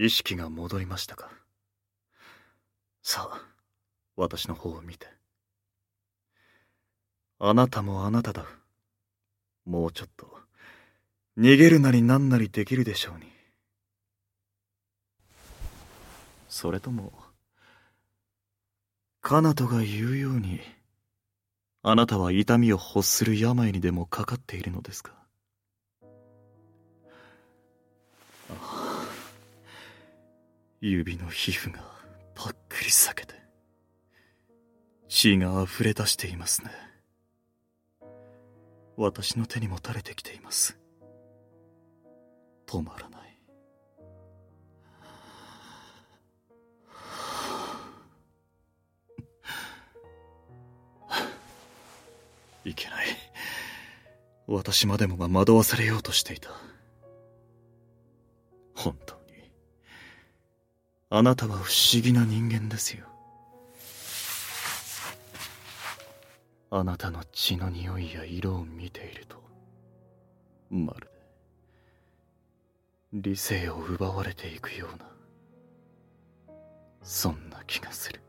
意識が戻りましたか？さあ私の方を見て。あなたもあなただ。もうちょっと逃げるなりなんなりできるでしょうに。それともカナトが言うようにあなたは痛みを欲する病にでもかかっているのですか？指の皮膚がぱっくり裂けて血が溢れ出していますね。私の手にも垂れてきています。止まらない。いけない。私までもが惑わされようとしていた。本当。あなたは不思議な人間ですよ。あなたの血の匂いや色を見ていると。まるで理性を奪われていくような。そんな気がする。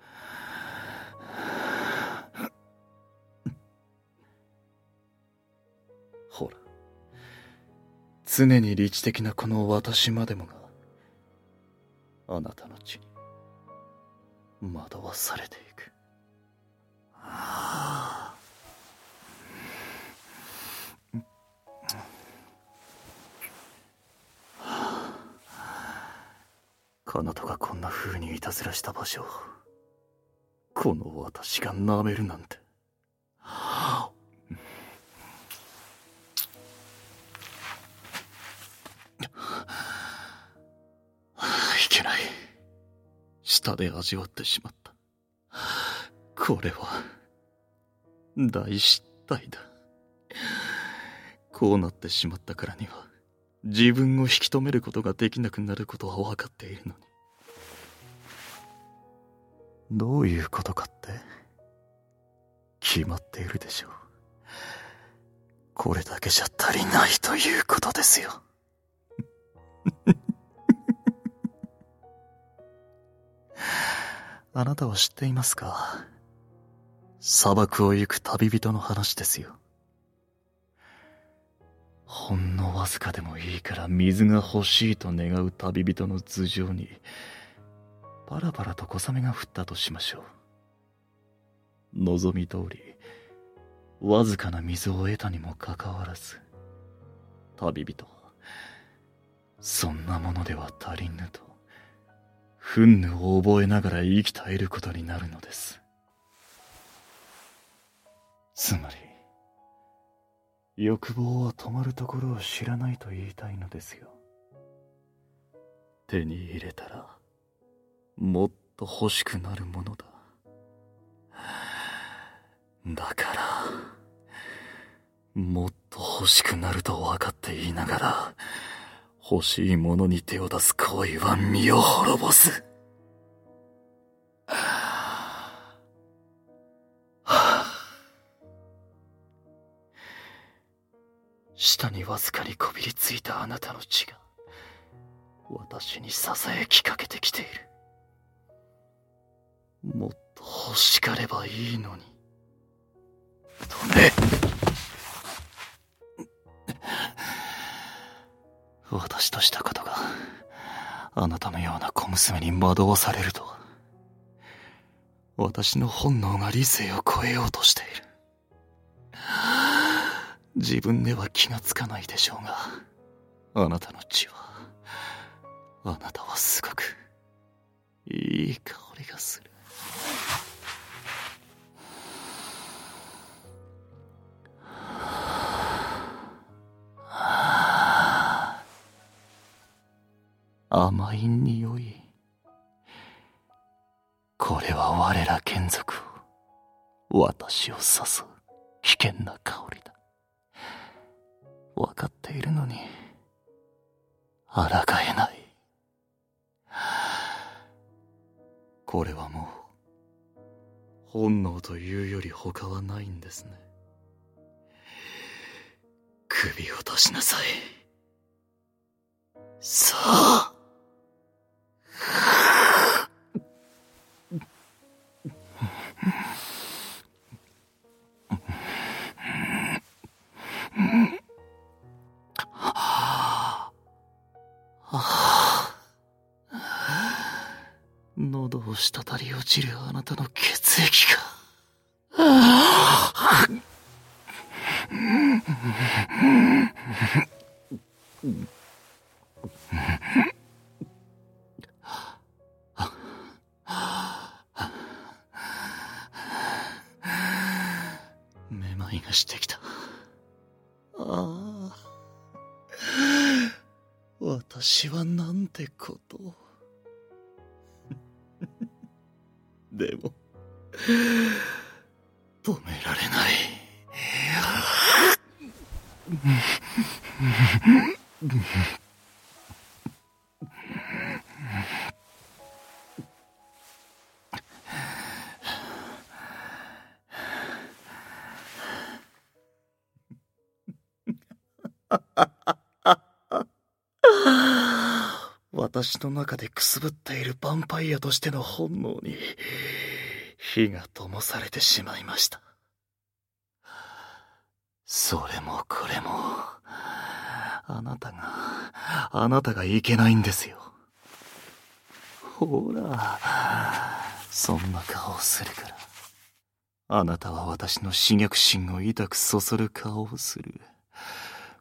ほら。常に理知的なこの私までもがあなたの血に。惑わされていく。ああ。彼女がこんな風にいたずらした場所をこの私が舐めるなんて。で味わってしまった。これは大失態だ。こうなってしまったからには自分を引き止めることができなくなることは分かっているのに。どういうことかって決まっているでしょう。これだけじゃ足りないということですよ。あなたは知っていますか？砂漠を行く旅人の話ですよ。ほんのわずかでもいいから水が欲しいと願う旅人の頭上に、パラパラと小雨が降ったとしましょう。望み通り、わずかな水を得たにもかかわらず、旅人は、そんなものでは足りぬと、憤怒を覚えながら生き絶えることになるのです。つまり、欲望は止まるところを知らないと言いたいのですよ。手に入れたら、もっと欲しくなるものだ。だから、もっと欲しくなると分かっていながら、欲しいものに手を出す行為は身を滅ぼす。下にわずかにこびりついたあなたの血が私にささやきかけてきている。もっと欲しかればいいのに。止め私としたことがあなたのような小娘に惑わされると私の本能が理性を超えようとしている。自分では気がつかないでしょうがあなたの血はあなたはすごくいい香りがする。甘い匂い。これは我ら眷属を私を刺す危険な香りだ。分かっているのに抗えない。これはもう本能というより他はないんですね。首を出しなさい。さあ喉を滴り落ちるあなたの血液が。ああ。めまいがしてきた。私はなんてこと。でも、止められない。私の中でくすぶっているヴァンパイアとしての本能に火が灯されてしまいました。それもこれも、あなたが、あなたがいけないんですよ。ほら、そんな顔をするから。あなたは私の刺激心を痛くそそる顔をする。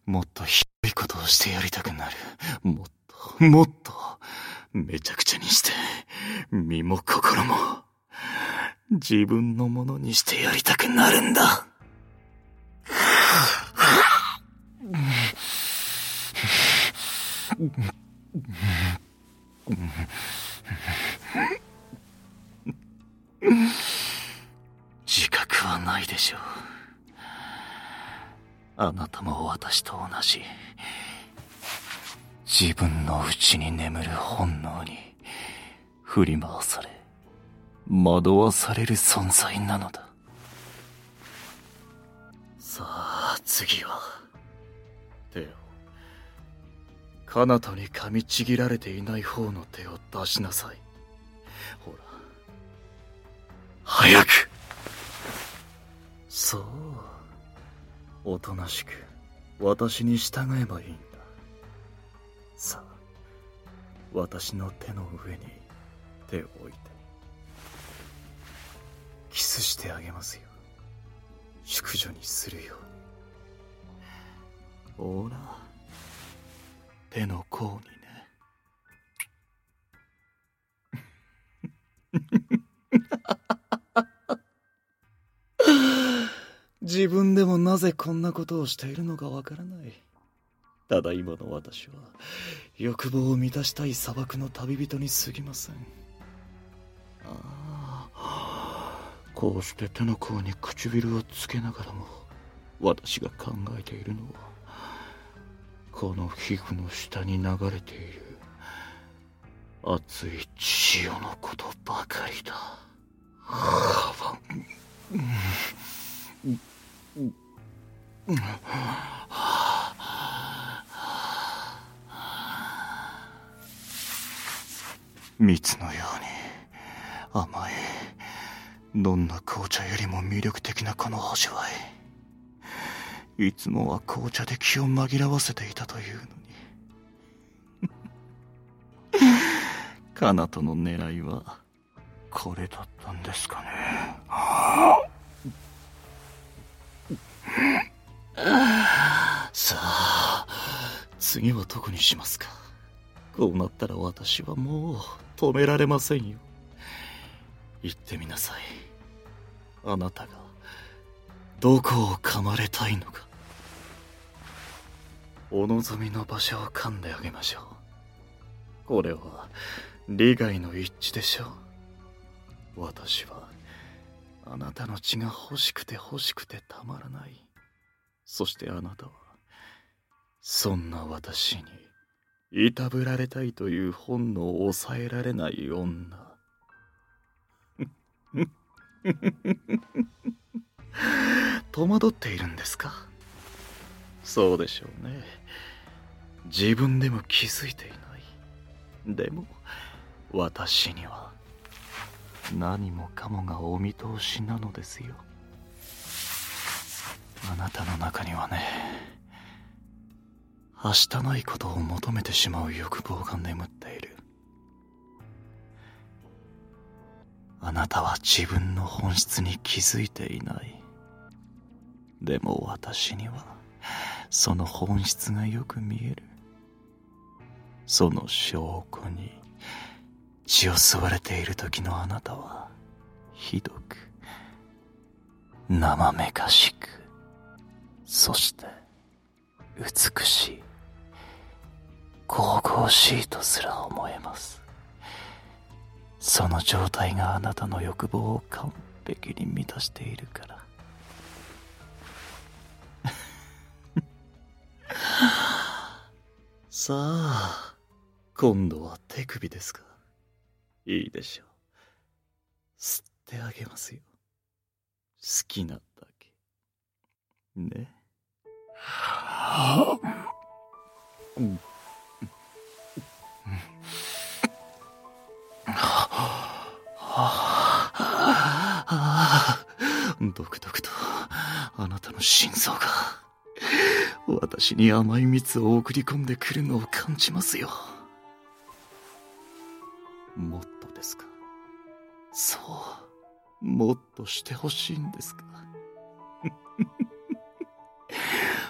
もっとひどいことをしてやりたくなる。もっと、もっと、めちゃくちゃにして、身も心も、自分のものにしてやりたくなるんだ。自覚はないでしょう。あなたも私と同じ。自分の内に眠る本能に振り回され、惑わされる存在なのだ。さあ、次は、手を、彼方に噛みちぎられていない方の手を出しなさい。ほら、早くそう。おとなしく私に従えばいいさあ私の手の上に手を置いてキスしてあげますよ。淑女にするように。ほら手の甲にね。自分でもなぜこんなことをしているのかわからない。ただ今の私は、欲望を満たしたい砂漠の旅人に過ぎません。ああ、こうして手の甲に唇をつけながらも、私が考えているのは、この皮膚の下に流れている、熱い血潮のことばかりだ。はあ、うん蜜のように甘いどんな紅茶よりも魅力的なこの味わい。いつもは紅茶で気を紛らわせていたというのに。カナとの狙いはこれだったんですかね。さあ、次はどこにしますか？こうなったら私はもう止められませんよ。言ってみなさい。あなたが、どこを噛まれたいのか。お望みの場所を噛んであげましょう。これは、利害の一致でしょう。私は、あなたの血が欲しくて欲しくてたまらない。そしてあなたは、そんな私に、いたぶられたいという本能を抑えられない女。戸惑っているんですか？そうでしょうね。自分でも気づいていない。でも、私には、何もかもがお見通しなのですよ。あなたの中にはね明日ないことを求めてしまう欲望が眠っている。あなたは自分の本質に気づいていない。でも私にはその本質がよく見える。その証拠に血を吸われている時のあなたはひどく生めかしくそして美しい。神々しいとすら思えます。その状態があなたの欲望を完璧に満たしているから。さあ今度は手首ですか。いいでしょう。吸ってあげますよ。好きなだけ。ね。う んドクドクとあなたの心臓が私に甘い蜜を送り込んでくるのを感じますよ。もっとですか？そうもっとしてほしいんですか？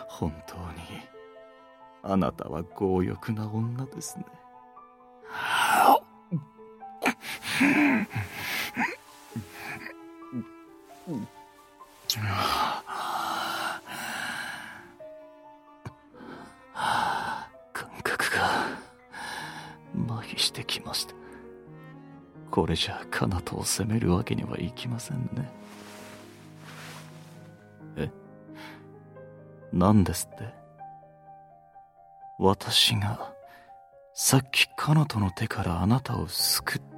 本当にあなたは強欲な女ですね。感覚が麻痺してきました。これじゃカナトを責めるわけにはいきませんね。え？何ですって？私がさっきカナトの手からあなたを救った。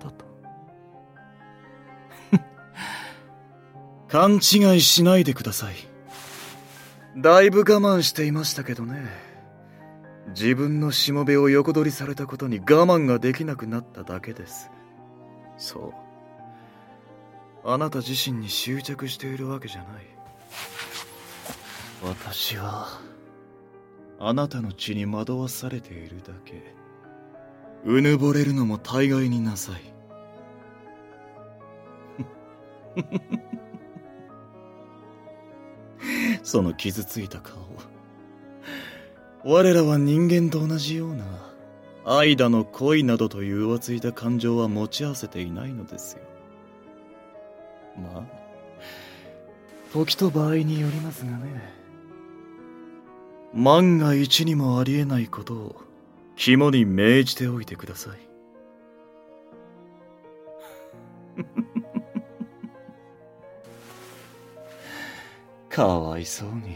勘違いしないでください。だいぶ我慢していましたけどね。自分のしもべを横取りされたことに我慢ができなくなっただけです。そう。あなた自身に執着しているわけじゃない。私はあなたの血に惑わされているだけ。うぬぼれるのも大概になさい。その傷ついた顔我らは人間と同じような愛だの恋などという浮ついた感情は持ち合わせていないのですよ。まあ時と場合によりますがね。万が一にもありえないことを肝に銘じておいてください。かわいそうに。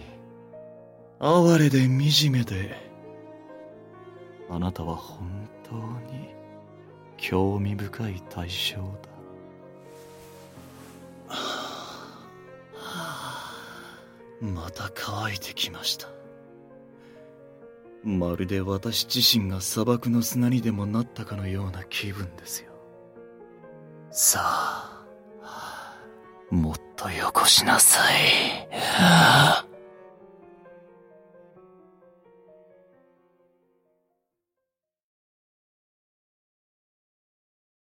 哀れで惨めで。あなたは本当に興味深い対象だ。また乾いてきました。まるで私自身が砂漠の砂にでもなったかのような気分ですよ。さあもっとよこしなさい。